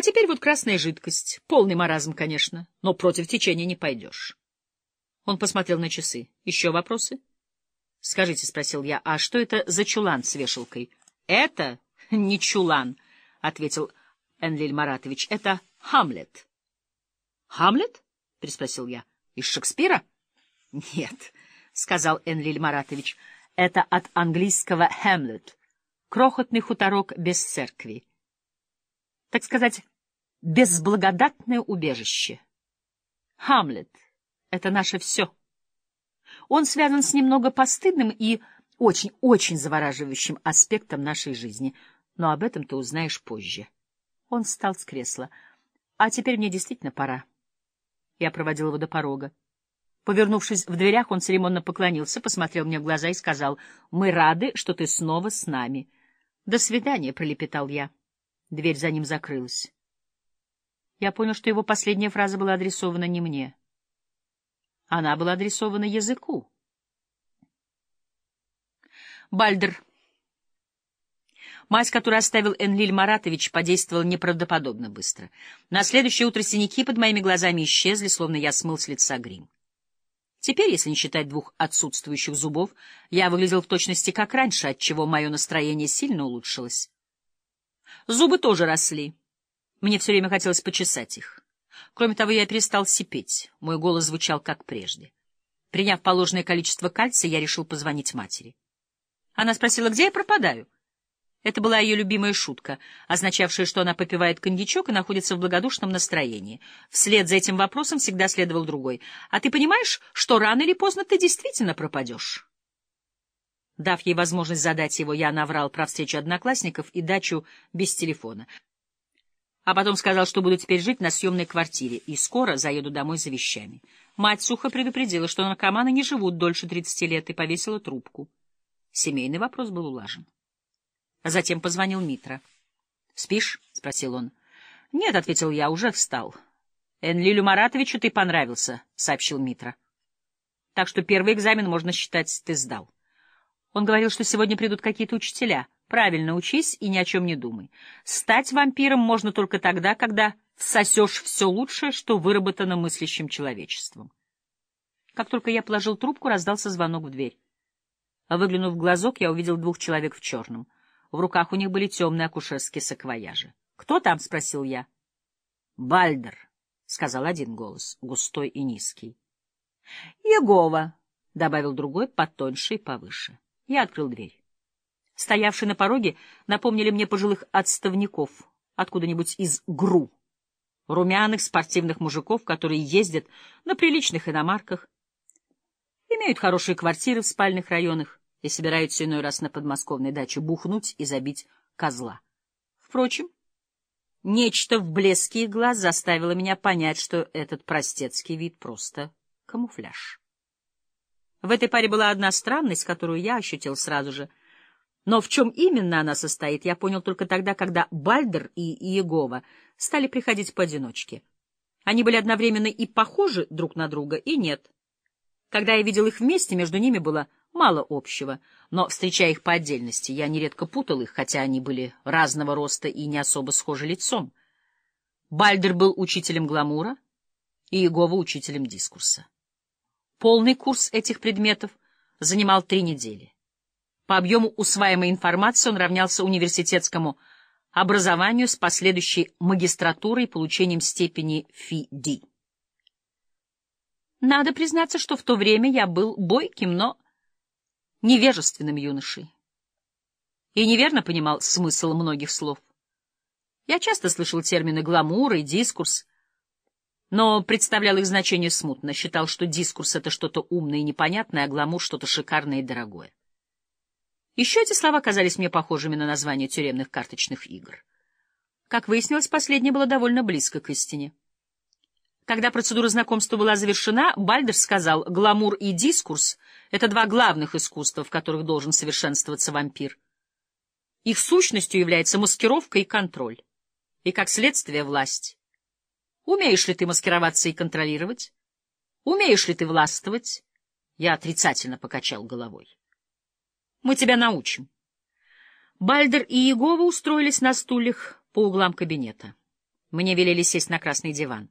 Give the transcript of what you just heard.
А теперь вот красная жидкость. Полный маразм, конечно, но против течения не пойдешь. Он посмотрел на часы. Еще вопросы? — Скажите, — спросил я, — а что это за чулан с вешалкой? — Это не чулан, — ответил Энлиль Маратович. — Это Хамлет. — Хамлет? — переспросил я. — Из Шекспира? — Нет, — сказал Энлиль Маратович. — Это от английского «Хэмлет» — крохотный хуторок без церкви. Так сказать, безблагодатное убежище. Хамлет — это наше все. Он связан с немного постыдным и очень-очень завораживающим аспектом нашей жизни, но об этом ты узнаешь позже. Он встал с кресла. А теперь мне действительно пора. Я проводил его до порога. Повернувшись в дверях, он церемонно поклонился, посмотрел мне в глаза и сказал, «Мы рады, что ты снова с нами». «До свидания», — пролепетал я. Дверь за ним закрылась. Я понял, что его последняя фраза была адресована не мне. Она была адресована языку. Бальдер. Мать, которую оставил Энлиль Маратович, подействовала неправдоподобно быстро. На следующее утро синяки под моими глазами исчезли, словно я смыл с лица грим. Теперь, если не считать двух отсутствующих зубов, я выглядел в точности как раньше, отчего мое настроение сильно улучшилось. Зубы тоже росли. Мне все время хотелось почесать их. Кроме того, я перестал сипеть. Мой голос звучал как прежде. Приняв положенное количество кальция, я решил позвонить матери. Она спросила, где я пропадаю. Это была ее любимая шутка, означавшая, что она попивает коньячок и находится в благодушном настроении. Вслед за этим вопросом всегда следовал другой. «А ты понимаешь, что рано или поздно ты действительно пропадешь?» Дав ей возможность задать его, я наврал про встречу одноклассников и дачу без телефона а потом сказал, что буду теперь жить на съемной квартире и скоро заеду домой за вещами. Мать сухо предупредила, что наркоманы не живут дольше тридцати лет, и повесила трубку. Семейный вопрос был улажен. А затем позвонил Митра. — Спишь? — спросил он. — Нет, — ответил я, — уже встал. — Энлилю Маратовичу ты понравился, — сообщил Митра. — Так что первый экзамен, можно считать, ты сдал. Он говорил, что сегодня придут какие-то учителя — Правильно учись и ни о чем не думай. Стать вампиром можно только тогда, когда всосешь все лучшее, что выработано мыслящим человечеством. Как только я положил трубку, раздался звонок в дверь. Выглянув в глазок, я увидел двух человек в черном. В руках у них были темные акушерские саквояжи. — Кто там? — спросил я. — Бальдер, — сказал один голос, густой и низкий. — Егова, — добавил другой, потоньше и повыше. Я открыл дверь стоявшие на пороге, напомнили мне пожилых отставников, откуда-нибудь из ГРУ, румяных спортивных мужиков, которые ездят на приличных иномарках, имеют хорошие квартиры в спальных районах и собираются иной раз на подмосковной даче бухнуть и забить козла. Впрочем, нечто в блеске их глаз заставило меня понять, что этот простецкий вид просто камуфляж. В этой паре была одна странность, которую я ощутил сразу же — но в чем именно она состоит, я понял только тогда, когда Бальдер и Иегова стали приходить поодиночке. Они были одновременно и похожи друг на друга, и нет. Когда я видел их вместе, между ними было мало общего, но, встречая их по отдельности, я нередко путал их, хотя они были разного роста и не особо схожи лицом. Бальдер был учителем гламура, и Иегова — учителем дискурса. Полный курс этих предметов занимал три недели. По объему усваиваемой информации он равнялся университетскому образованию с последующей магистратурой и получением степени ФИДИ. Надо признаться, что в то время я был бойким, но невежественным юношей и неверно понимал смысл многих слов. Я часто слышал термины «гламур» и «дискурс», но представлял их значение смутно, считал, что дискурс — это что-то умное и непонятное, а гламур — что-то шикарное и дорогое. Еще эти слова казались мне похожими на название тюремных карточных игр. Как выяснилось, последнее было довольно близко к истине. Когда процедура знакомства была завершена, Бальдер сказал, гламур и дискурс — это два главных искусства, в которых должен совершенствоваться вампир. Их сущностью является маскировка и контроль, и, как следствие, власть. Умеешь ли ты маскироваться и контролировать? Умеешь ли ты властвовать? Я отрицательно покачал головой. Мы тебя научим. Бальдер и Егова устроились на стульях по углам кабинета. Мне велели сесть на красный диван.